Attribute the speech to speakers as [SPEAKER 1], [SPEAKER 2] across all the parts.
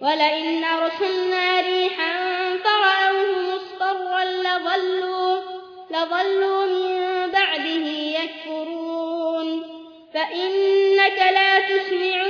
[SPEAKER 1] ولئن أرسلنا ريحا فرأوه مصفرا لظلوا, لظلوا من بعده يكفرون فإنك لا تسمع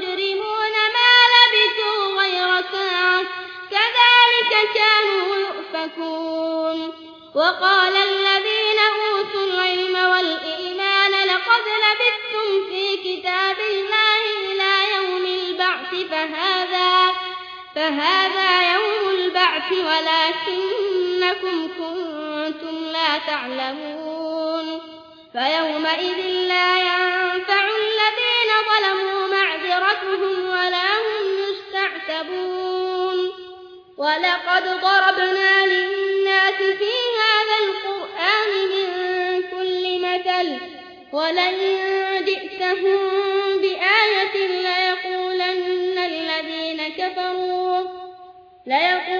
[SPEAKER 1] المجرمون ما لبثوا غير ساعة. كذلك كانوا يؤفكون. وقال الذين أوتوا العلم والإيمان لقد لبثتم في كتاب الله إلى يوم البعث فهذا, فهذا يوم البعث ولكنكم كنتم لا تعلمون. فيومئذ لا ينفع يستعتبون ولقد ضربنا للناس في هذا القرآن من كل مثل ولئن جئتهم بآية ليقولن الذين كفروا ليقولن